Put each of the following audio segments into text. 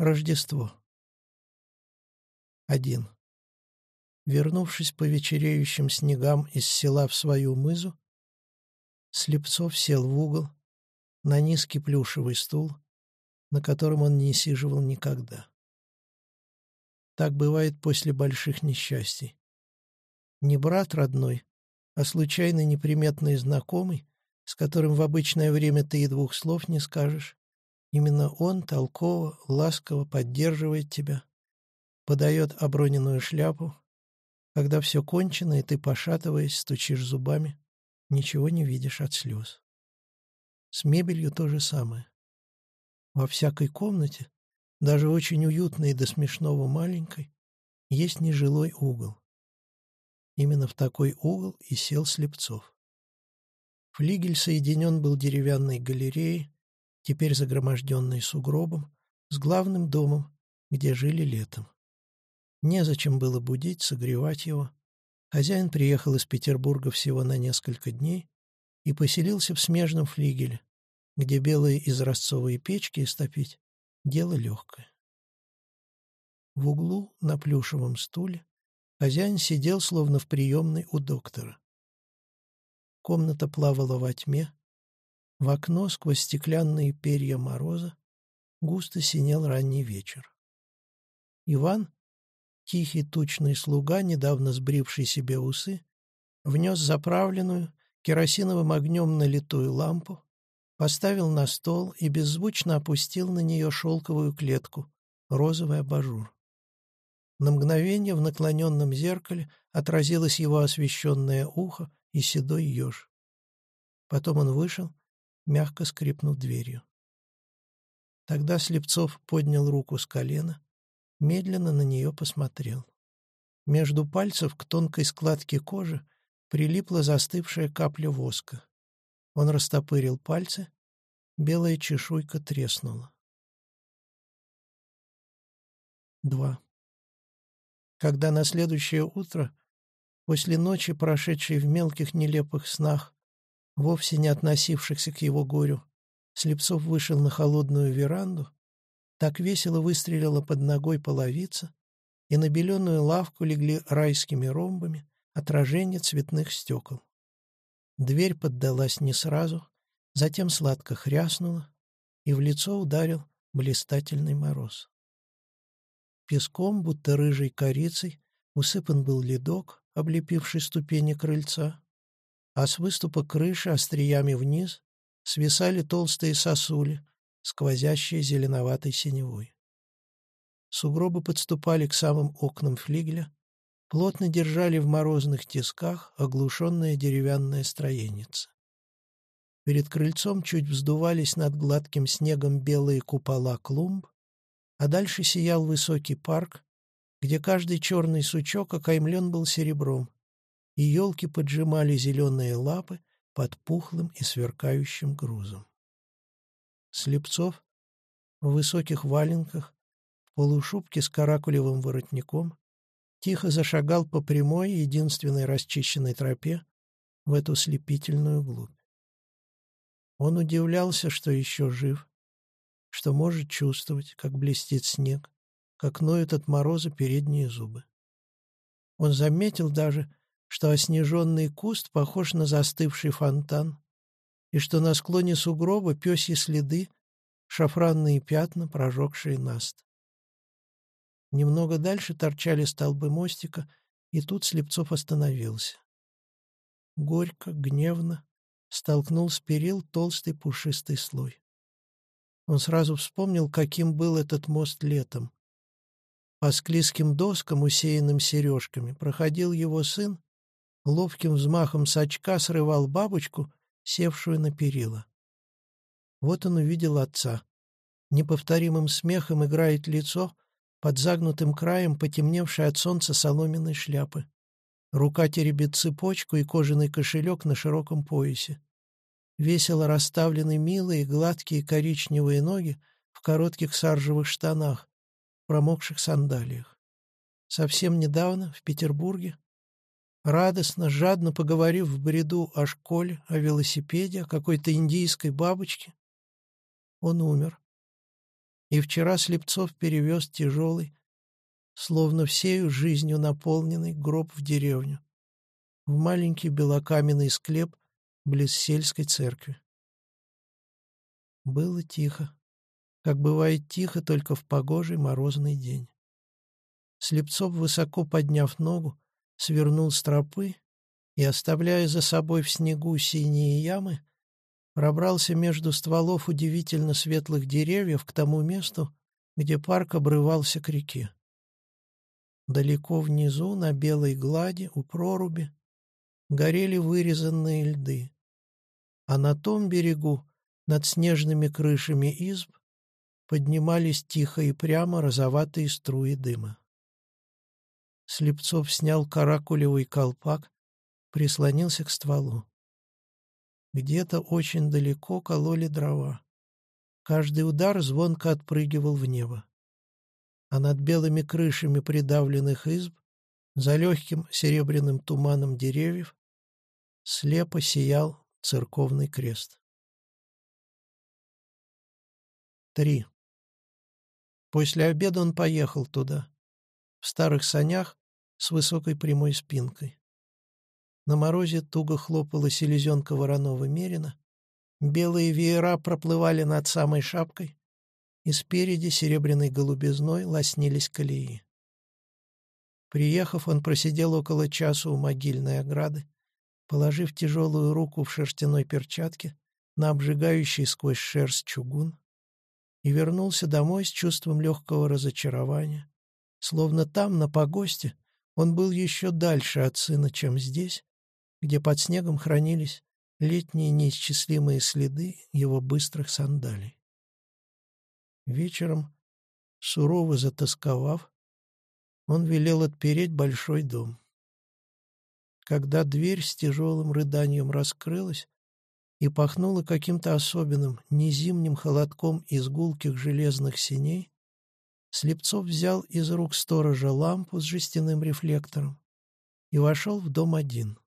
Рождество. Один. Вернувшись по вечереющим снегам из села в свою мызу, Слепцов сел в угол на низкий плюшевый стул, на котором он не сиживал никогда. Так бывает после больших несчастий. Не брат родной, а случайный неприметный знакомый, с которым в обычное время ты и двух слов не скажешь, Именно он толково, ласково поддерживает тебя, подает оброненную шляпу, когда все кончено, и ты, пошатываясь, стучишь зубами, ничего не видишь от слез. С мебелью то же самое. Во всякой комнате, даже очень уютной и до смешного маленькой, есть нежилой угол. Именно в такой угол и сел Слепцов. Флигель соединен был деревянной галереей, теперь загроможденный сугробом, с главным домом, где жили летом. Незачем было будить, согревать его. Хозяин приехал из Петербурга всего на несколько дней и поселился в смежном флигеле, где белые изразцовые печки истопить — дело легкое. В углу на плюшевом стуле хозяин сидел, словно в приемной у доктора. Комната плавала во тьме, в окно сквозь стеклянные перья мороза густо синел ранний вечер. Иван, тихий тучный слуга, недавно сбривший себе усы, внес заправленную керосиновым огнем налитую лампу, поставил на стол и беззвучно опустил на нее шелковую клетку, розовый абажур. На мгновение в наклоненном зеркале отразилось его освещенное ухо и седой еж. Потом он вышел мягко скрипнув дверью. Тогда Слепцов поднял руку с колена, медленно на нее посмотрел. Между пальцев к тонкой складке кожи прилипла застывшая капля воска. Он растопырил пальцы, белая чешуйка треснула. Два. Когда на следующее утро, после ночи, прошедшей в мелких нелепых снах, вовсе не относившихся к его горю, Слепцов вышел на холодную веранду, так весело выстрелила под ногой половица, и на беленую лавку легли райскими ромбами отражения цветных стекол. Дверь поддалась не сразу, затем сладко хряснула, и в лицо ударил блистательный мороз. Песком, будто рыжей корицей, усыпан был ледок, облепивший ступени крыльца, а с выступа крыши остриями вниз свисали толстые сосули, сквозящие зеленоватой синевой. Сугробы подступали к самым окнам флигеля, плотно держали в морозных тисках оглушенное деревянное строенице. Перед крыльцом чуть вздувались над гладким снегом белые купола клумб, а дальше сиял высокий парк, где каждый черный сучок окаймлен был серебром, и елки поджимали зеленые лапы под пухлым и сверкающим грузом. Слепцов в высоких валенках, в полушубке с каракулевым воротником, тихо зашагал по прямой, единственной расчищенной тропе в эту слепительную глубь. Он удивлялся, что еще жив, что может чувствовать, как блестит снег, как ноют от мороза передние зубы. Он заметил даже, что оснеженный куст похож на застывший фонтан, и что на склоне сугроба пёсьи следы, шафранные пятна, прожегшие наст. Немного дальше торчали столбы мостика, и тут Слепцов остановился. Горько, гневно столкнул с перил толстый пушистый слой. Он сразу вспомнил, каким был этот мост летом. По склизким доскам, усеянным сережками, проходил его сын ловким взмахом сачка срывал бабочку, севшую на перила. Вот он увидел отца. Неповторимым смехом играет лицо под загнутым краем потемневшей от солнца соломенной шляпы. Рука теребит цепочку и кожаный кошелек на широком поясе. Весело расставлены милые, гладкие коричневые ноги в коротких саржевых штанах, промокших сандалиях. Совсем недавно, в Петербурге, радостно, жадно поговорив в бреду о школе, о велосипеде, о какой-то индийской бабочке. Он умер. и вчера Слепцов перевез тяжелый, словно всею жизнью наполненный гроб в деревню, в маленький белокаменный склеп близ сельской церкви. Было тихо, как бывает тихо только в погожий морозный день. Слепцов, высоко подняв ногу, свернул с тропы и, оставляя за собой в снегу синие ямы, пробрался между стволов удивительно светлых деревьев к тому месту, где парк обрывался к реке. Далеко внизу, на белой глади, у проруби, горели вырезанные льды, а на том берегу, над снежными крышами изб, поднимались тихо и прямо розоватые струи дыма. Слепцов снял каракулевый колпак, прислонился к стволу. Где-то очень далеко кололи дрова. Каждый удар звонко отпрыгивал в небо. А над белыми крышами придавленных изб, за легким серебряным туманом деревьев, слепо сиял церковный крест. 3. После обеда он поехал туда, в старых санях с высокой прямой спинкой. На морозе туго хлопала селезенка вороного мерина, белые веера проплывали над самой шапкой, и спереди серебряной голубизной лоснились колеи. Приехав, он просидел около часа у могильной ограды, положив тяжелую руку в шерстяной перчатке на обжигающий сквозь шерсть чугун, и вернулся домой с чувством легкого разочарования, словно там, на погосте, он был еще дальше от сына, чем здесь, где под снегом хранились летние неисчислимые следы его быстрых сандалий. Вечером, сурово затасковав, он велел отпереть большой дом. Когда дверь с тяжелым рыданием раскрылась, и пахнуло каким-то особенным, незимним холодком из гулких железных синей, Слепцов взял из рук сторожа лампу с жестяным рефлектором и вошел в дом один.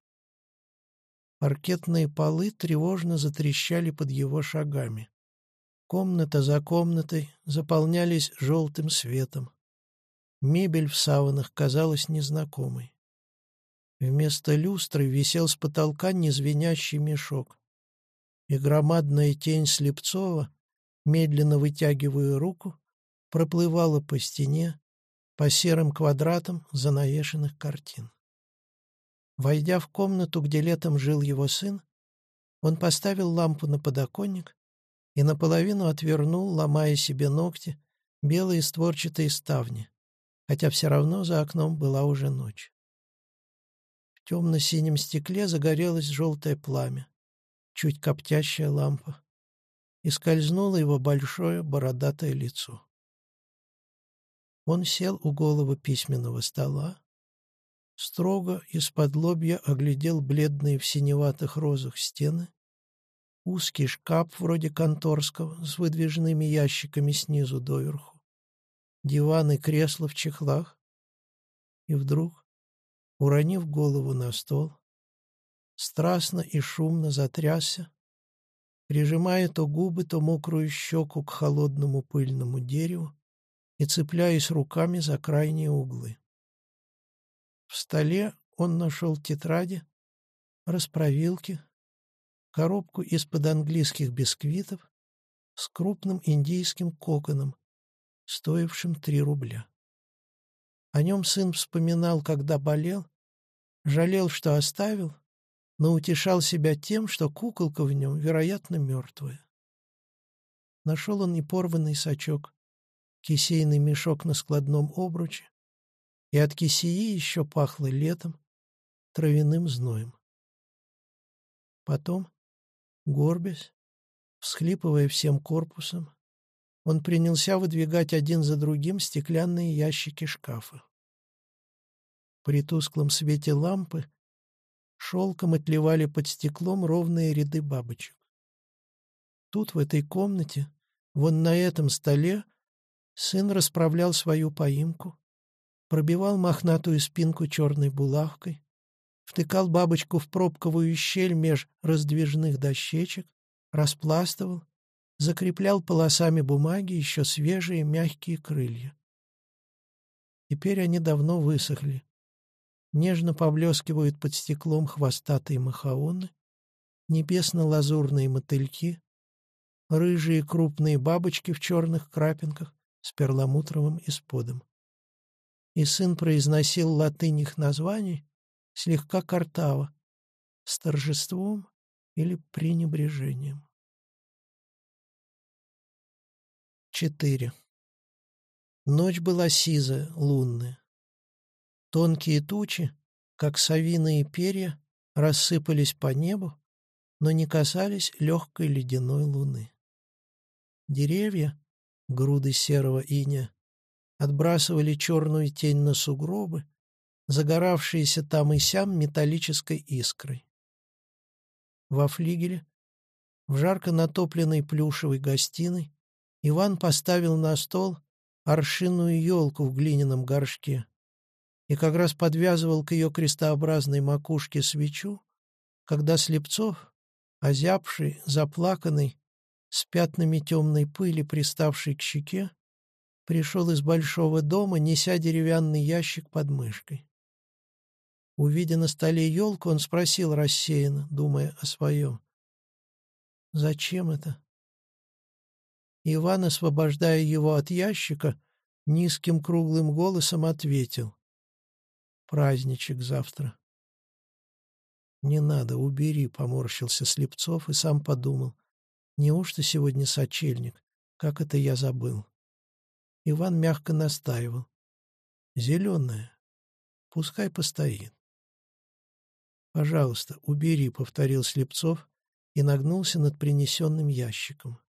Паркетные полы тревожно затрещали под его шагами. Комната за комнатой заполнялись желтым светом. Мебель в саванах казалась незнакомой. Вместо люстры висел с потолка незвенящий мешок и громадная тень Слепцова, медленно вытягивая руку, проплывала по стене, по серым квадратам занавешенных картин. Войдя в комнату, где летом жил его сын, он поставил лампу на подоконник и наполовину отвернул, ломая себе ногти, белые створчатые ставни, хотя все равно за окном была уже ночь. В темно-синем стекле загорелось желтое пламя чуть коптящая лампа, и скользнуло его большое бородатое лицо. Он сел у голого письменного стола, строго из-под лобья оглядел бледные в синеватых розах стены, узкий шкаф вроде конторского с выдвижными ящиками снизу доверху, диван и кресло в чехлах, и вдруг, уронив голову на стол, страстно и шумно затрясся, прижимая то губы, то мокрую щеку к холодному пыльному дереву и цепляясь руками за крайние углы. В столе он нашел тетради, расправилки, коробку из-под английских бисквитов с крупным индийским коконом, стоившим три рубля. О нем сын вспоминал, когда болел, жалел, что оставил, но утешал себя тем, что куколка в нем, вероятно, мертвая. Нашел он и порванный сачок, кисейный мешок на складном обруче, и от кисеи еще пахло летом, травяным зноем. Потом, горбясь, всхлипывая всем корпусом, он принялся выдвигать один за другим стеклянные ящики шкафа. При тусклом свете лампы шелком отливали под стеклом ровные ряды бабочек. Тут, в этой комнате, вон на этом столе, сын расправлял свою поимку, пробивал мохнатую спинку черной булавкой, втыкал бабочку в пробковую щель меж раздвижных дощечек, распластывал, закреплял полосами бумаги еще свежие мягкие крылья. Теперь они давно высохли. Нежно поблескивают под стеклом хвостатые махаоны, небесно-лазурные мотыльки, рыжие крупные бабочки в черных крапинках с перламутровым исподом. И сын произносил латынь их названий слегка картаво, с торжеством или пренебрежением. 4. Ночь была сизая, лунная. Тонкие тучи, как совиные перья, рассыпались по небу, но не касались легкой ледяной луны. Деревья, груды серого иния, отбрасывали черную тень на сугробы, загоравшиеся там и сям металлической искрой. Во флигеле, в жарко натопленной плюшевой гостиной, Иван поставил на стол аршинную елку в глиняном горшке и как раз подвязывал к ее крестообразной макушке свечу, когда Слепцов, озябший, заплаканный, с пятнами темной пыли, приставший к щеке, пришел из большого дома, неся деревянный ящик под мышкой. Увидя на столе елку, он спросил рассеянно, думая о своем. «Зачем это?» Иван, освобождая его от ящика, низким круглым голосом ответил. «Праздничек завтра». «Не надо, убери», — поморщился Слепцов и сам подумал. «Неужто сегодня сочельник? Как это я забыл?» Иван мягко настаивал. «Зеленая. Пускай постоит». «Пожалуйста, убери», — повторил Слепцов и нагнулся над принесенным ящиком.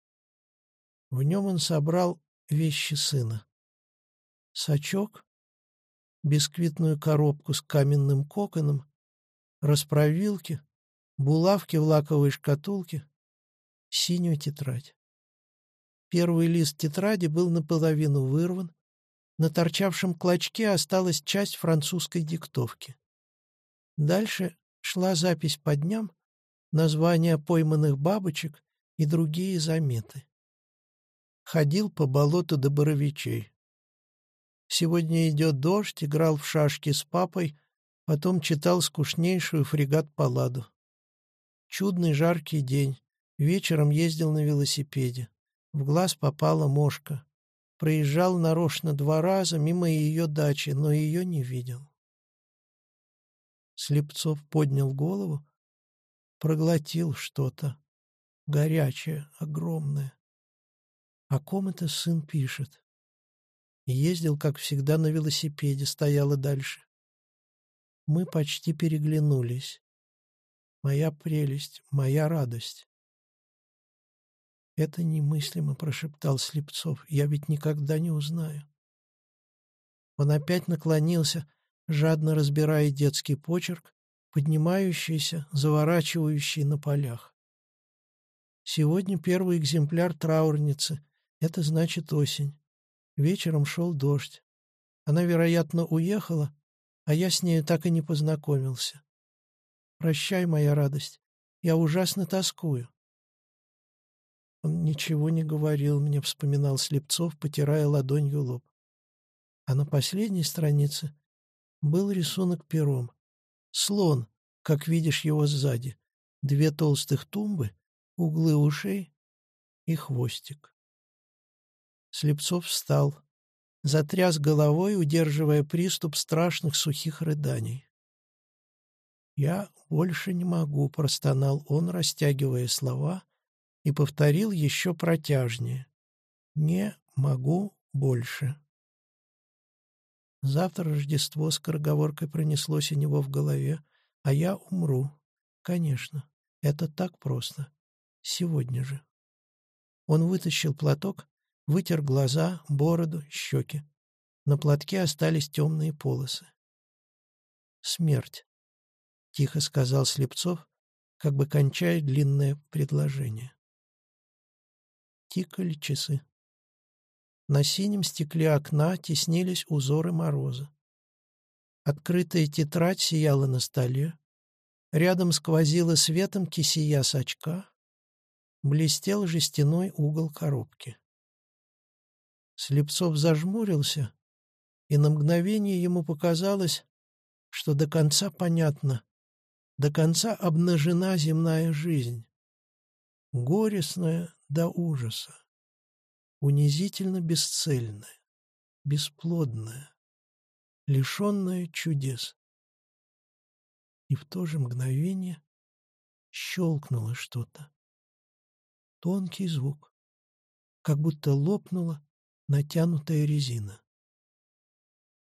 В нем он собрал вещи сына. Сачок, бисквитную коробку с каменным коконом, расправилки, булавки в лаковой шкатулке, синюю тетрадь. Первый лист тетради был наполовину вырван, на торчавшем клочке осталась часть французской диктовки. Дальше шла запись по дням, названия пойманных бабочек и другие заметы. Ходил по болоту до Боровичей. Сегодня идет дождь, играл в шашки с папой, потом читал скучнейшую фрегат-паладу. Чудный жаркий день. Вечером ездил на велосипеде. В глаз попала мошка. Проезжал нарочно два раза мимо ее дачи, но ее не видел. Слепцов поднял голову, проглотил что-то. Горячее, огромное. О ком это сын пишет? Ездил, как всегда, на велосипеде, стояла дальше. Мы почти переглянулись. Моя прелесть, моя радость. «Это немыслимо», — прошептал Слепцов. «Я ведь никогда не узнаю». Он опять наклонился, жадно разбирая детский почерк, поднимающийся, заворачивающий на полях. Сегодня первый экземпляр траурницы. Это значит осень. Вечером шел дождь. Она, вероятно, уехала, а я с нею так и не познакомился. Прощай, моя радость. Я ужасно тоскую. Он ничего не говорил мне, вспоминал Слепцов, потирая ладонью лоб. А на последней странице был рисунок пером. Слон, как видишь его сзади. Две толстых тумбы, углы ушей и хвостик. Слепцов встал, затряс головой, удерживая приступ страшных сухих рыданий. «Я больше не могу», — простонал он, растягивая слова, и повторил еще протяжнее. «Не могу больше». Завтра Рождество скороговоркой пронеслось у него в голове, а я умру. Конечно, это так просто. Сегодня же. Он вытащил платок, вытер глаза, бороду, щеки. На платке остались темные полосы. «Смерть», — тихо сказал Слепцов, как бы кончая длинное предложение. Тикали часы. На синем стекле окна теснились узоры мороза. Открытая тетрадь сияла на столе. Рядом сквозила светом кисия с очка. блестел жестяной угол коробки. Слепцов зажмурился, и на мгновение ему показалось, что до конца понятно, до конца обнажена земная жизнь, горестная до ужаса, унизительно бесцельная, бесплодная, лишенная чудес. И в то же мгновение щелкнуло что-то. Тонкий звук, как будто лопнула натянутая резина.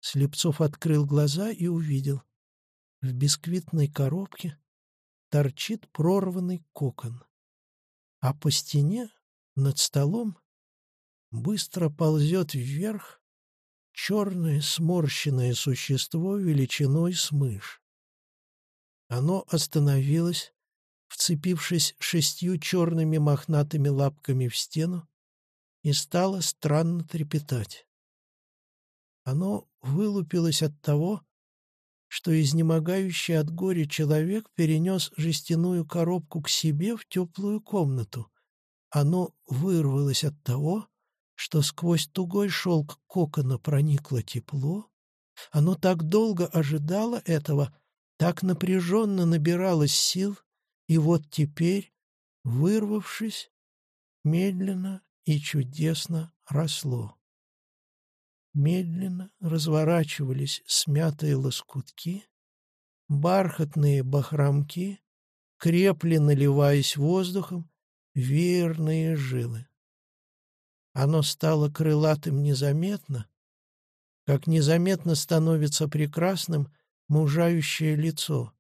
Слепцов открыл глаза и увидел. В бисквитной коробке торчит прорванный кокон, а по стене над столом быстро ползет вверх черное сморщенное существо величиной с мышь. Оно остановилось, вцепившись шестью черными мохнатыми лапками в стену, и стало странно трепетать. Оно вылупилось от того, что изнемогающий от горя человек перенес жестяную коробку к себе в теплую комнату. Оно вырвалось от того, что сквозь тугой шелк кокона проникло тепло. Оно так долго ожидало этого, так напряженно набиралось сил, и вот теперь, вырвавшись, медленно и чудесно росло. Медленно разворачивались смятые лоскутки, бархатные бахромки, крепли, наливаясь воздухом, верные жилы. Оно стало крылатым незаметно, как незаметно становится прекрасным мужающее лицо.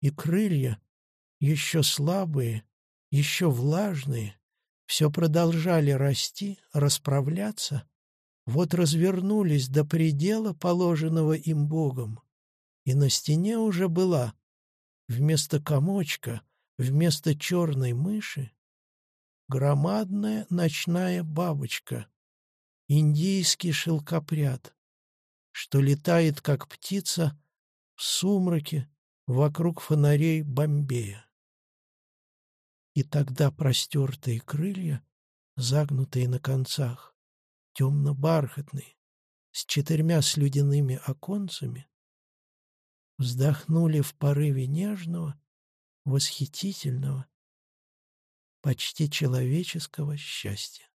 И крылья, еще слабые, еще влажные, все продолжали расти, расправляться, вот развернулись до предела, положенного им Богом, и на стене уже была, вместо комочка, вместо черной мыши, громадная ночная бабочка, индийский шелкопряд, что летает, как птица, в сумраке вокруг фонарей Бомбея. И тогда простертые крылья, загнутые на концах, темно-бархатные, с четырьмя слюдяными оконцами, вздохнули в порыве нежного, восхитительного, почти человеческого счастья.